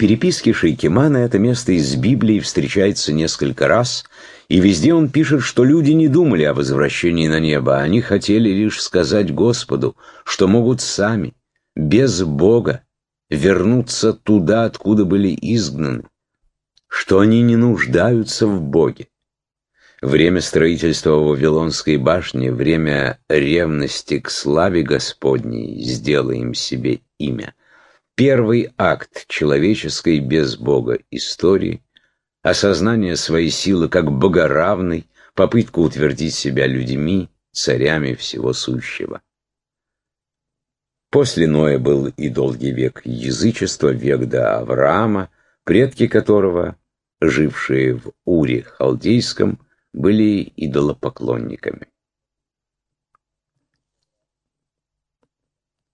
переписке Шейкимана это место из Библии встречается несколько раз, и везде он пишет, что люди не думали о возвращении на небо, они хотели лишь сказать Господу, что могут сами, без Бога, вернуться туда, откуда были изгнаны, что они не нуждаются в Боге. Время строительства Вавилонской башни, время ревности к славе Господней, сделаем себе имя. Первый акт человеческой без Бога истории, осознание своей силы как богоравной, попытка утвердить себя людьми, царями всего сущего. После Ноя был и долгий век язычества, век до Авраама, предки которого, жившие в Уре Халдейском, были идолопоклонниками.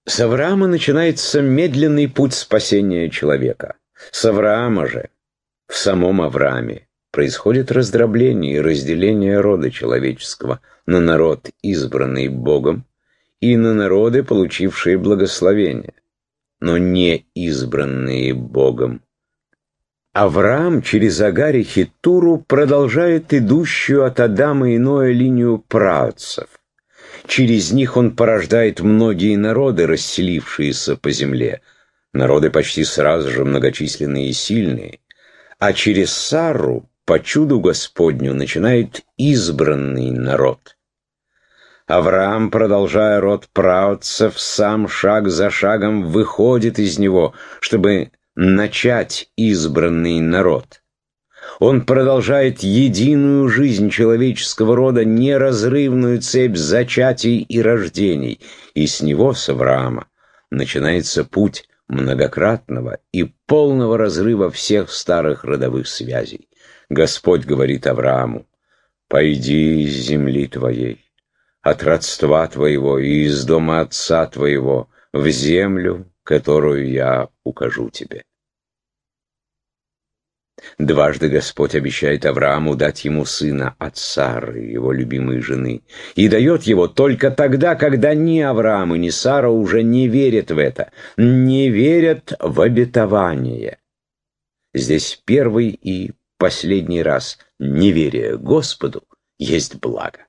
С Авраама начинается медленный путь спасения человека. С Авраама же, в самом Аврааме, происходит раздробление и разделение рода человеческого на народ, избранный Богом, и на народы, получившие благословение, но не избранные Богом, Авраам через Агари Хитуру продолжает идущую от Адама и Ноя линию праотцев. Через них он порождает многие народы, расселившиеся по земле, народы почти сразу же многочисленные и сильные, а через Сару, по чуду Господню, начинает избранный народ. Авраам, продолжая род праотцев, сам шаг за шагом выходит из него, чтобы начать избранный народ. Он продолжает единую жизнь человеческого рода, неразрывную цепь зачатий и рождений, и с него, с Авраама, начинается путь многократного и полного разрыва всех старых родовых связей. Господь говорит Аврааму, «Пойди из земли твоей, от родства твоего и из дома отца твоего, в землю, которую я укажу тебе. Дважды Господь обещает Аврааму дать ему сына от Сары, его любимой жены, и дает его только тогда, когда ни Авраам ни Сара уже не верят в это, не верят в обетование. Здесь первый и последний раз неверие Господу есть благо.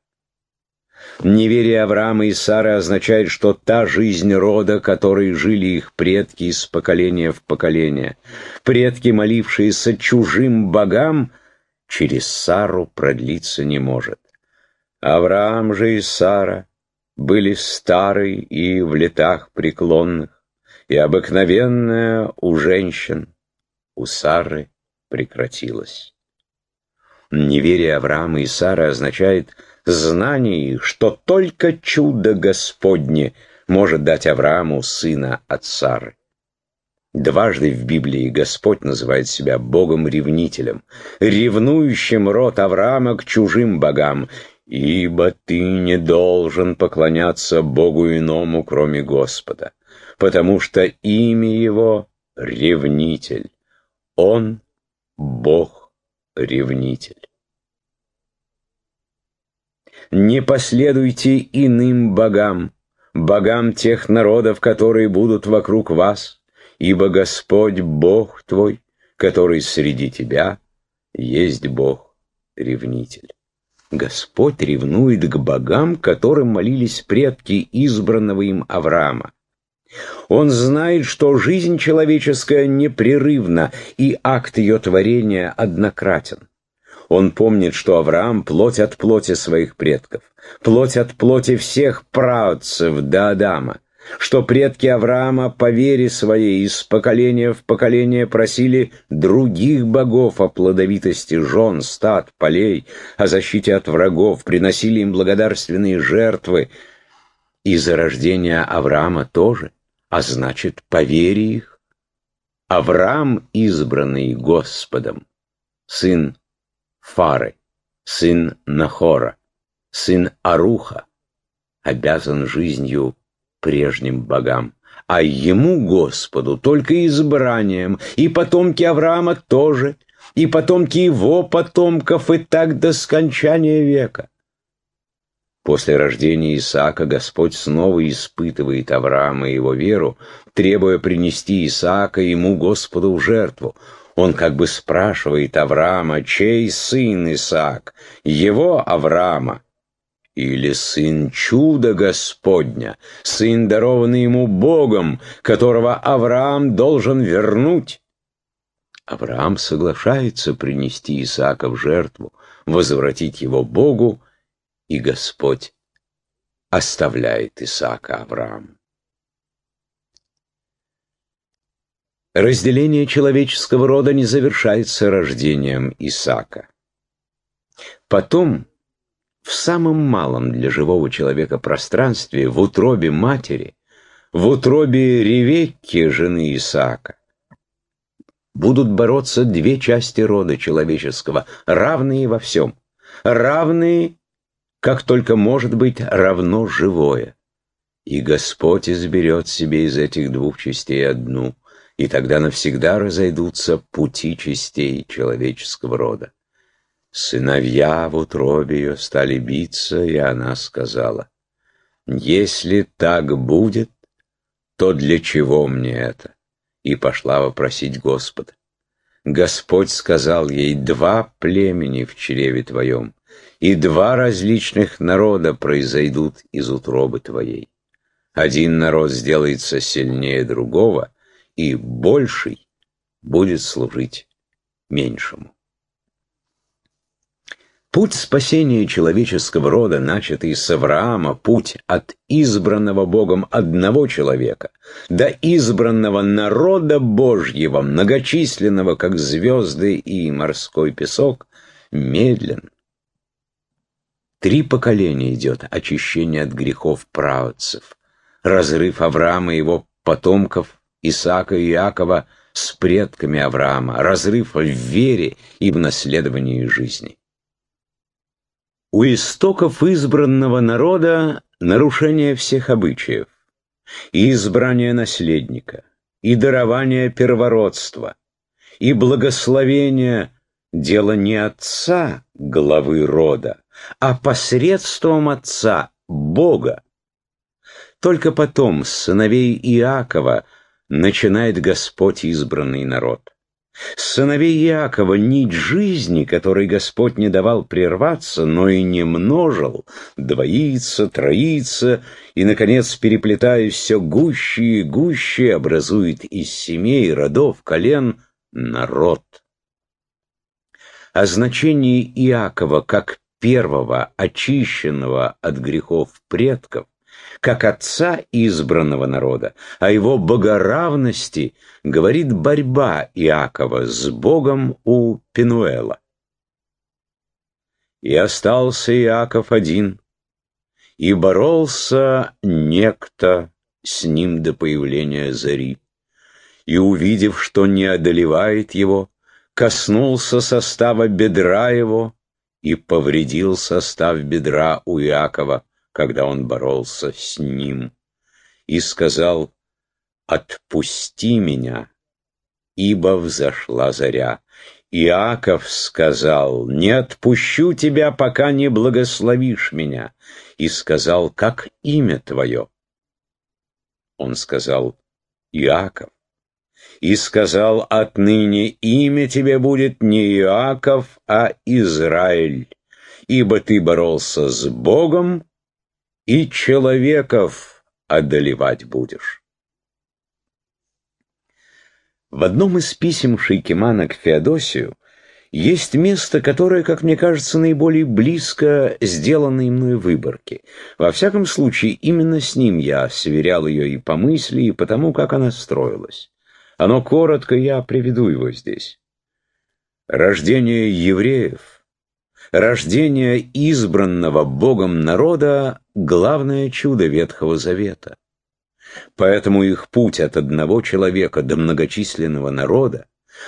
Неверие Авраама и Сары означает, что та жизнь рода, которой жили их предки из поколения в поколение, предки, молившиеся чужим богам, через Сару продлиться не может. Авраам же и Сара были стары и в летах преклонных, и обыкновенная у женщин, у Сары прекратилась. Неверие Авраама и Сары означает знании, что только чудо Господне может дать Аврааму сына от Сары. Дважды в Библии Господь называет себя Богом-ревнителем, ревнующим род Авраама к чужим богам, ибо ты не должен поклоняться Богу иному, кроме Господа, потому что имя Его — ревнитель, Он — Бог-ревнитель. Не последуйте иным богам, богам тех народов, которые будут вокруг вас, ибо Господь Бог твой, который среди тебя, есть Бог, ревнитель. Господь ревнует к богам, которым молились предки избранного им Авраама. Он знает, что жизнь человеческая непрерывна, и акт ее творения однократен. Он помнит, что Авраам – плоть от плоти своих предков, плоть от плоти всех праотцев до Адама, что предки Авраама по вере своей из поколения в поколение просили других богов о плодовитости жен, стад, полей, о защите от врагов, приносили им благодарственные жертвы. И за рождение Авраама тоже, а значит, по вере их. Авраам, избранный Господом, сын Фары, сын Нахора, сын Аруха, обязан жизнью прежним богам, а ему, Господу, только избранием, и потомки Авраама тоже, и потомки его потомков, и так до скончания века. После рождения Исаака Господь снова испытывает Авраама и его веру, требуя принести Исаака ему Господу в жертву. Он как бы спрашивает Авраама, чей сын Исаак, его Авраама или сын чуда Господня, сын, дарованный ему Богом, которого Авраам должен вернуть. Авраам соглашается принести Исаака в жертву, возвратить его Богу, и Господь оставляет Исаака Аврааму. Разделение человеческого рода не завершается рождением Исаака. Потом, в самом малом для живого человека пространстве, в утробе матери, в утробе Ревекки, жены Исаака, будут бороться две части рода человеческого, равные во всем, равные как только может быть равно живое. И Господь изберет себе из этих двух частей одну, и тогда навсегда разойдутся пути частей человеческого рода. Сыновья в утробе ее стали биться, и она сказала, «Если так будет, то для чего мне это?» И пошла вопросить Господа. Господь сказал ей, «Два племени в чреве твоем, и два различных народа произойдут из утробы твоей. Один народ сделается сильнее другого, и больший будет служить меньшему. Путь спасения человеческого рода, начатый с Авраама, путь от избранного Богом одного человека до избранного народа Божьего, многочисленного, как звезды и морской песок, медлен, Три поколения идет очищение от грехов праотцев, разрыв Авраама и его потомков, Исаака и Иакова, с предками Авраама, разрыв в вере и в наследовании жизни. У истоков избранного народа нарушение всех обычаев, и избрание наследника, и дарование первородства, и благословение дело не отца главы рода, а посредством Отца, Бога. Только потом сыновей Иакова начинает Господь избранный народ. Сыновей Иакова нить жизни, которой Господь не давал прерваться, но и не множил, двоится, троится, и, наконец, переплетаясь все гуще и гуще, образует из семей, родов, колен народ. О значении Иакова как первого, очищенного от грехов предков, как отца избранного народа, о его богоравности говорит борьба Иакова с Богом у Пенуэла. И остался Иаков один, и боролся некто с ним до появления зари. И, увидев, что не одолевает его, коснулся состава бедра его, и повредил состав бедра у Иакова, когда он боролся с ним, и сказал, «Отпусти меня, ибо взошла заря». Иаков сказал, «Не отпущу тебя, пока не благословишь меня». И сказал, «Как имя твое?» Он сказал, «Иаков» и сказал, «Отныне имя тебе будет не Иаков, а Израиль, ибо ты боролся с Богом, и человеков одолевать будешь». В одном из писем Шейкимана к Феодосию есть место, которое, как мне кажется, наиболее близко сделанной мной выборке. Во всяком случае, именно с ним я сверял ее и по мысли, и по тому, как она строилась. Оно коротко, я приведу его здесь. Рождение евреев, рождение избранного Богом народа — главное чудо Ветхого Завета. Поэтому их путь от одного человека до многочисленного народа,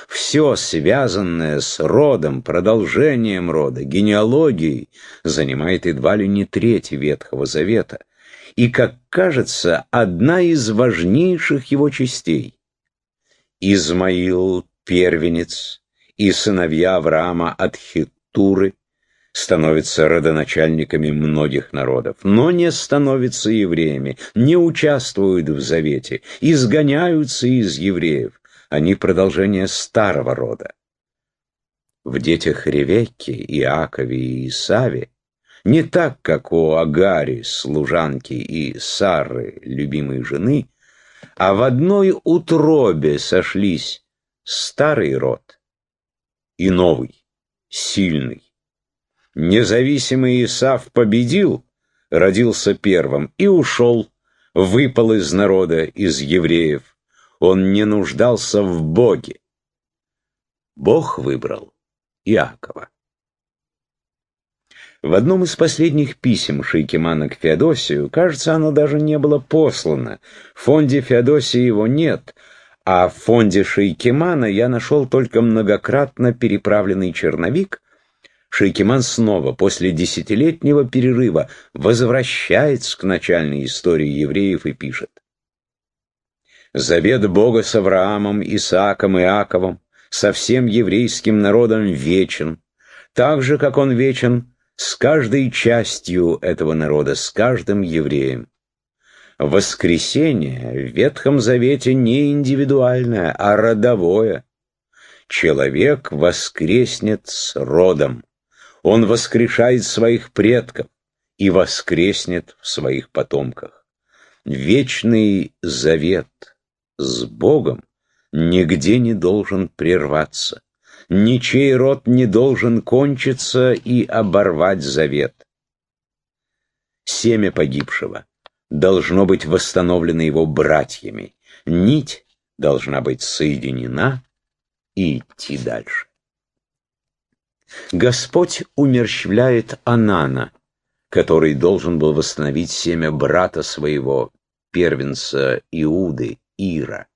все связанное с родом, продолжением рода, генеалогией, занимает едва ли не треть Ветхого Завета, и, как кажется, одна из важнейших его частей. Измаил, первенец, и сыновья Авраама от Хиттуры, становятся родоначальниками многих народов, но не становятся евреями, не участвуют в завете, изгоняются из евреев. Они продолжение старого рода. В детях Ревекки, Иакове и Исаве не так, как у Агари, служанки, и Сары, любимой жены, а в одной утробе сошлись старый род и новый, сильный. Независимый Исав победил, родился первым и ушел, выпал из народа, из евреев. Он не нуждался в Боге. Бог выбрал Иакова. В одном из последних писем Шейкимана к Феодосию, кажется, оно даже не было послано. В фонде Феодосия его нет, а в фонде Шейкимана я нашел только многократно переправленный черновик. Шейкиман снова, после десятилетнего перерыва, возвращается к начальной истории евреев и пишет. «Завет Бога с Авраамом, Исааком Иаковом, со всем еврейским народом вечен, так же, как он вечен с каждой частью этого народа, с каждым евреем. Воскресение в Ветхом Завете не индивидуальное, а родовое. Человек воскреснет с родом. Он воскрешает своих предков и воскреснет в своих потомках. Вечный завет с Богом нигде не должен прерваться ничей род не должен кончиться и оборвать завет. Семя погибшего должно быть восстановлено его братьями, нить должна быть соединена и идти дальше. Господь умерщвляет Анана, который должен был восстановить семя брата своего, первенца Иуды, Ира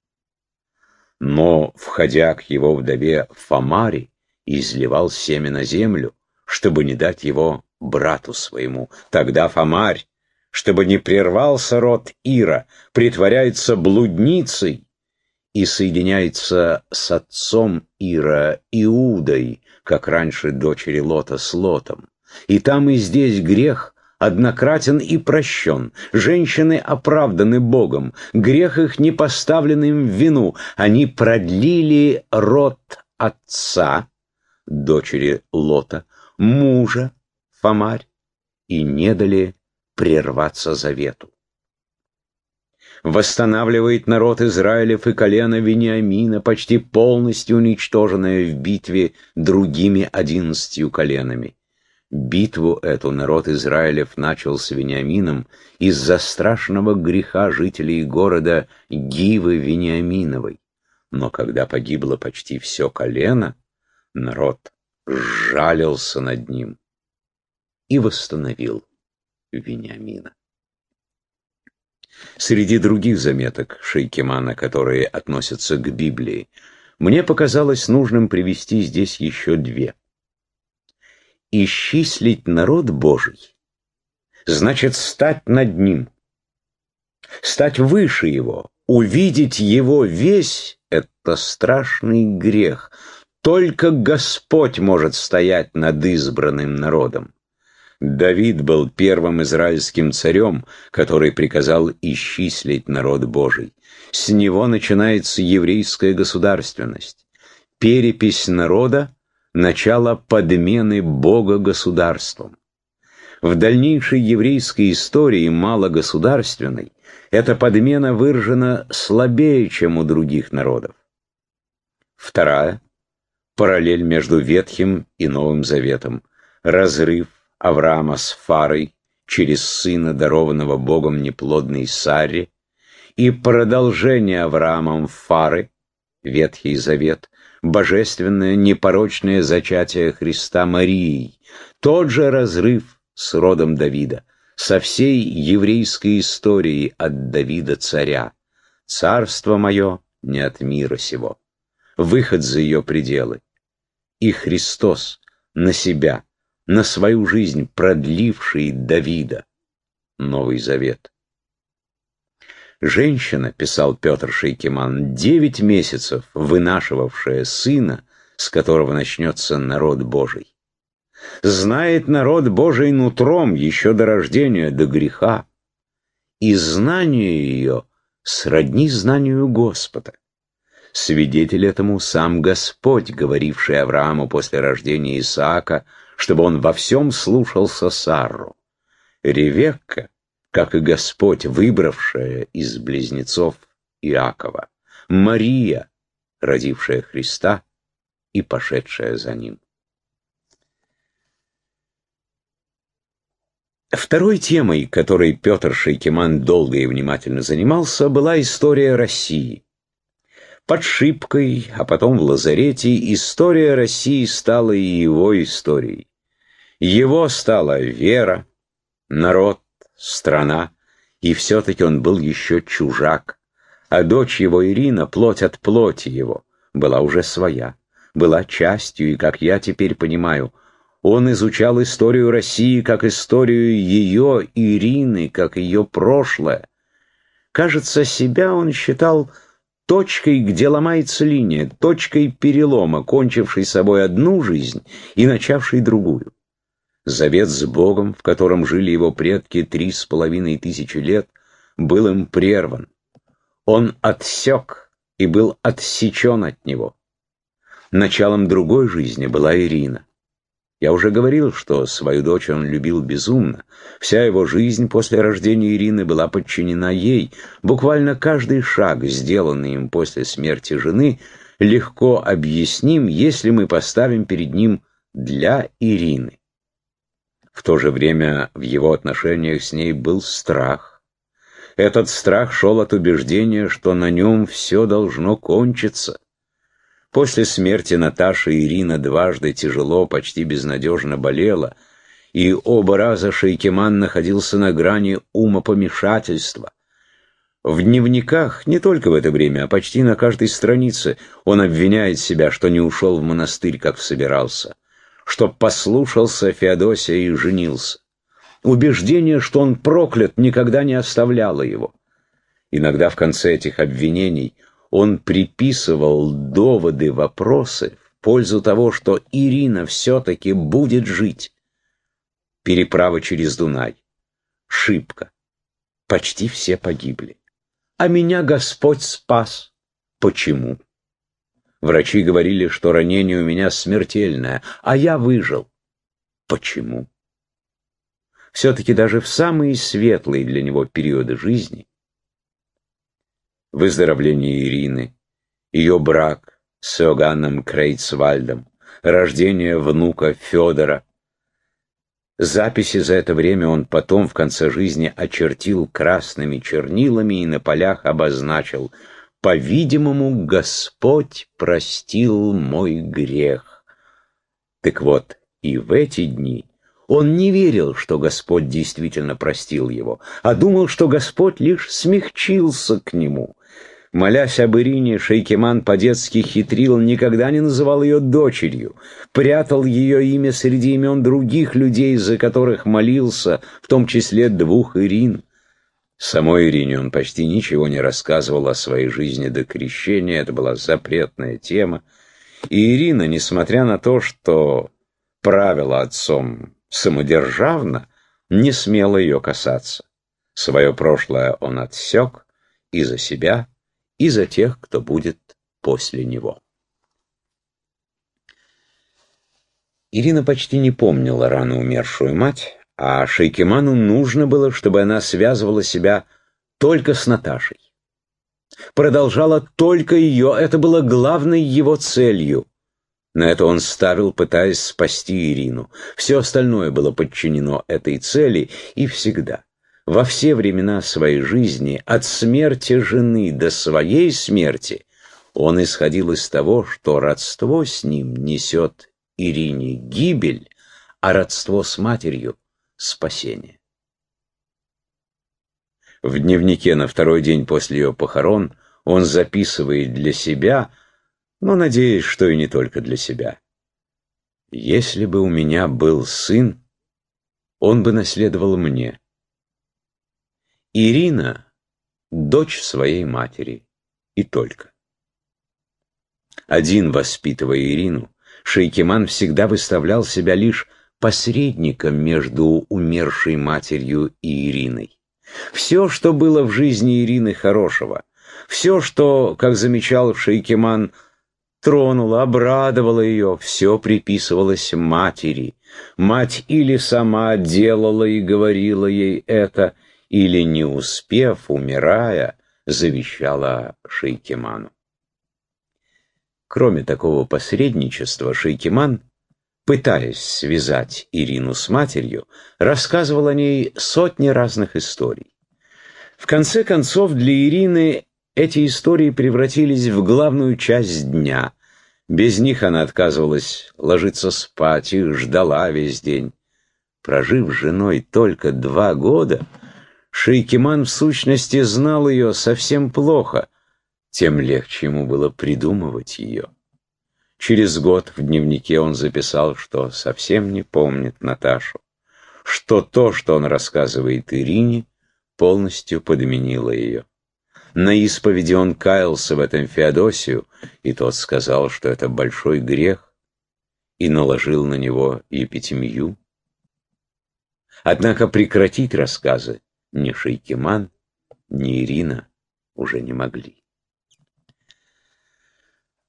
но, входя к его вдове Фомаре, изливал семя на землю, чтобы не дать его брату своему. Тогда Фомарь, чтобы не прервался род Ира, притворяется блудницей и соединяется с отцом Ира Иудой, как раньше дочери Лота с Лотом. И там и здесь грех однократен и прощен. Женщины оправданы Богом, грех их не поставлен им в вину. Они продлили род отца, дочери Лота, мужа, Фомарь, и не дали прерваться завету. Восстанавливает народ Израилев и колено Вениамина, почти полностью уничтоженное в битве другими одиннадцатью коленами. Битву эту народ Израилев начал с Вениамином из-за страшного греха жителей города Гивы Вениаминовой. Но когда погибло почти все колено, народ сжалился над ним и восстановил Вениамина. Среди других заметок Шейкимана, которые относятся к Библии, мне показалось нужным привести здесь еще две – исчислить народ Божий, значит стать над ним, стать выше его, увидеть его весь — это страшный грех. Только Господь может стоять над избранным народом. Давид был первым израильским царем, который приказал исчислить народ Божий. С него начинается еврейская государственность. Перепись народа начало подмены Бога государством. В дальнейшей еврейской истории малогосударственной эта подмена выражена слабее, чем у других народов. Вторая – параллель между Ветхим и Новым Заветом, разрыв Авраама с Фарой через сына, дарованного Богом неплодной Сарре, и продолжение Авраамом Фары, Ветхий Завет, божественное непорочное зачатие Христа Марией, тот же разрыв с родом Давида, со всей еврейской историей от Давида царя. Царство мое не от мира сего. Выход за ее пределы. И Христос на себя, на свою жизнь продливший Давида. Новый Завет. Женщина, писал Петр Шейкиман, девять месяцев вынашивавшая сына, с которого начнется народ Божий. Знает народ Божий нутром еще до рождения, до греха. И знание ее сродни знанию Господа. Свидетель этому сам Господь, говоривший Аврааму после рождения Исаака, чтобы он во всем слушался Сарру. Ревекка, как и Господь, выбравшая из близнецов Иакова. Мария, родившая Христа и пошедшая за ним. Второй темой, которой Петр Шейкеман долго и внимательно занимался, была история России. Под Шипкой, а потом в лазарете, история России стала и его историей. Его стала вера, народ, страна, и все-таки он был еще чужак, а дочь его Ирина, плоть от плоти его, была уже своя, была частью, и, как я теперь понимаю, он изучал историю России как историю ее, Ирины, как ее прошлое. Кажется, себя он считал точкой, где ломается линия, точкой перелома, кончившей собой одну жизнь и начавшей другую. Завет с Богом, в котором жили его предки три с половиной тысячи лет, был им прерван. Он отсек и был отсечен от него. Началом другой жизни была Ирина. Я уже говорил, что свою дочь он любил безумно. Вся его жизнь после рождения Ирины была подчинена ей. Буквально каждый шаг, сделанный им после смерти жены, легко объясним, если мы поставим перед ним «для Ирины». В то же время в его отношениях с ней был страх. Этот страх шел от убеждения, что на нем все должно кончиться. После смерти Наташи Ирина дважды тяжело, почти безнадежно болела, и оба раза Шейкеман находился на грани умопомешательства. В дневниках, не только в это время, а почти на каждой странице, он обвиняет себя, что не ушел в монастырь, как собирался, что послушался Феодосия и женился. Убеждение, что он проклят, никогда не оставляло его. Иногда в конце этих обвинений – он приписывал доводы, вопросы в пользу того, что Ирина все-таки будет жить. Переправа через Дунай. Шибко. Почти все погибли. А меня Господь спас. Почему? Врачи говорили, что ранение у меня смертельное, а я выжил. Почему? Все-таки даже в самые светлые для него периоды жизни выздоровление Ирины, ее брак с Иоганном Крейцвальдом, рождение внука Федора. Записи за это время он потом в конце жизни очертил красными чернилами и на полях обозначил «По-видимому, Господь простил мой грех». Так вот, и в эти дни он не верил, что Господь действительно простил его, а думал, что Господь лишь смягчился к нему, Молясь об Ирине, Шейкеман по-детски хитрил, никогда не называл ее дочерью, прятал ее имя среди имен других людей, за которых молился, в том числе двух Ирин. Самой Ирине он почти ничего не рассказывал о своей жизни до крещения, это была запретная тема. И Ирина, несмотря на то, что правила отцом самодержавно, не смела ее касаться. Свое прошлое он отсек и за себя, и за тех, кто будет после него. Ирина почти не помнила рано умершую мать, а Шейкеману нужно было, чтобы она связывала себя только с Наташей. Продолжала только ее, это было главной его целью. На это он ставил, пытаясь спасти Ирину. Все остальное было подчинено этой цели и всегда во все времена своей жизни, от смерти жены до своей смерти, он исходил из того, что родство с ним несет Ирине гибель, а родство с матерью — спасение. В дневнике на второй день после ее похорон он записывает для себя, но надеясь, что и не только для себя. «Если бы у меня был сын, он бы наследовал мне». Ирина — дочь своей матери, и только. Один, воспитывая Ирину, Шейкиман всегда выставлял себя лишь посредником между умершей матерью и Ириной. Все, что было в жизни Ирины хорошего, все, что, как замечал Шейкиман, тронуло, обрадовало ее, все приписывалось матери. Мать или сама делала и говорила ей это, или, не успев, умирая, завещала Шейкиману. Кроме такого посредничества, Шейкиман, пытаясь связать Ирину с матерью, рассказывал о ней сотни разных историй. В конце концов, для Ирины эти истории превратились в главную часть дня. Без них она отказывалась ложиться спать и ждала весь день. Прожив с женой только два года, Шейкиман в сущности знал ее совсем плохо, тем легче ему было придумывать ее. Через год в дневнике он записал, что совсем не помнит Наташу, что то, что он рассказывает Ирине, полностью подменило ее. На исповеди он каялся в этом Феодосию, и тот сказал, что это большой грех, и наложил на него епитемию. Однако прекратить рассказы ни Шейкиман, ни Ирина уже не могли.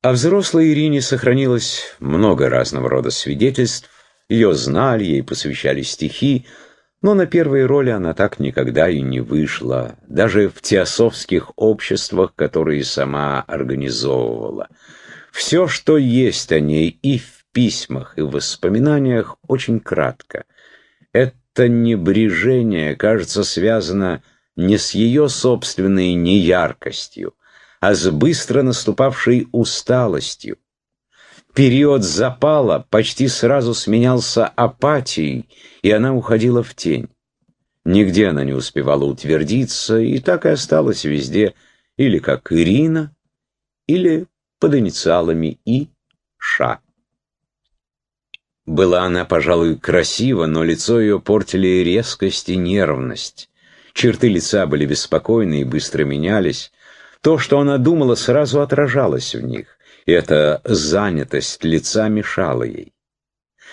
О взрослой Ирине сохранилось много разного рода свидетельств. Ее знали, ей посвящали стихи, но на первые роли она так никогда и не вышла, даже в теософских обществах, которые сама организовывала. Все, что есть о ней и в письмах, и в воспоминаниях, очень кратко. Это небрежение, кажется, связано не с ее собственной неяркостью, а с быстро наступавшей усталостью, Период запала почти сразу сменялся апатией, и она уходила в тень. Нигде она не успевала утвердиться, и так и осталась везде, или как Ирина, или под инициалами И. Ша. Была она, пожалуй, красива, но лицо ее портили резкость и нервность. Черты лица были беспокойны и быстро менялись. То, что она думала, сразу отражалось в них. Эта занятость лица мешала ей.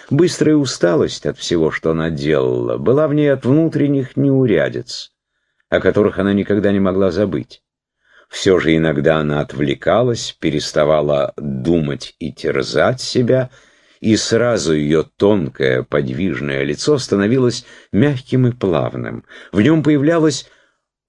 Быстрая усталость от всего, что она делала, была в ней от внутренних неурядиц, о которых она никогда не могла забыть. Все же иногда она отвлекалась, переставала думать и терзать себя, и сразу ее тонкое подвижное лицо становилось мягким и плавным. В нем появлялась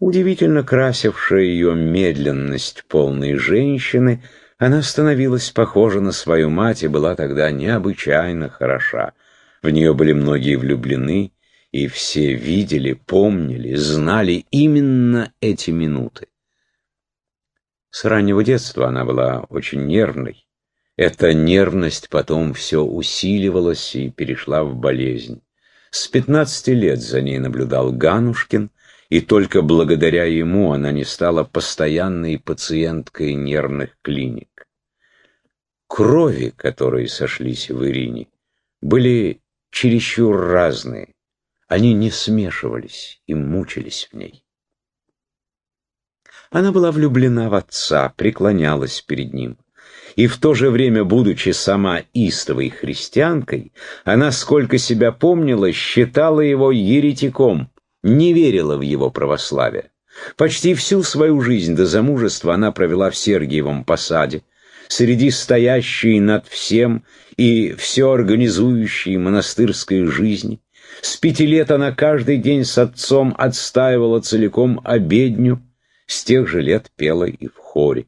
удивительно красившая ее медленность полной женщины — она становилась похожа на свою мать и была тогда необычайно хороша. В нее были многие влюблены, и все видели, помнили, знали именно эти минуты. С раннего детства она была очень нервной. Эта нервность потом все усиливалась и перешла в болезнь. С пятнадцати лет за ней наблюдал Ганушкин, и только благодаря ему она не стала постоянной пациенткой нервных клиник крови, которые сошлись в Ирине, были чересчур разные. Они не смешивались и мучились в ней. Она была влюблена в отца, преклонялась перед ним. И в то же время, будучи сама истовой христианкой, она, сколько себя помнила, считала его еретиком, не верила в его православие. Почти всю свою жизнь до замужества она провела в Сергиевом посаде, среди стоящей над всем и все организующей монастырской жизни. С пяти лет она каждый день с отцом отстаивала целиком обедню, с тех же лет пела и в хоре.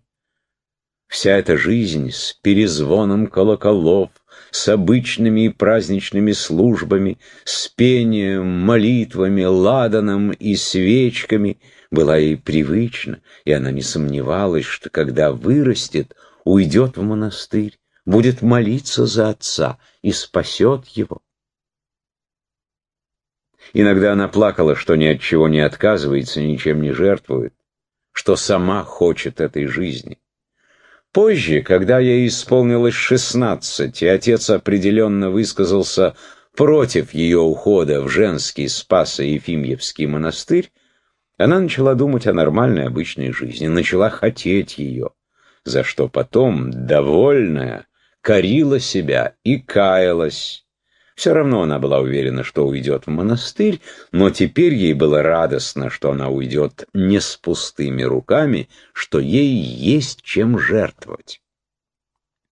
Вся эта жизнь с перезвоном колоколов, с обычными и праздничными службами, с пением, молитвами, ладаном и свечками была ей привычна, и она не сомневалась, что когда вырастет, уйдет в монастырь, будет молиться за отца и спасет его. Иногда она плакала, что ни от чего не отказывается, ничем не жертвует, что сама хочет этой жизни. Позже, когда ей исполнилось шестнадцать, и отец определенно высказался против ее ухода в женский Спасо-Ефимьевский монастырь, она начала думать о нормальной обычной жизни, начала хотеть ее за что потом, довольная, корила себя и каялась. Все равно она была уверена, что уйдет в монастырь, но теперь ей было радостно, что она уйдет не с пустыми руками, что ей есть чем жертвовать.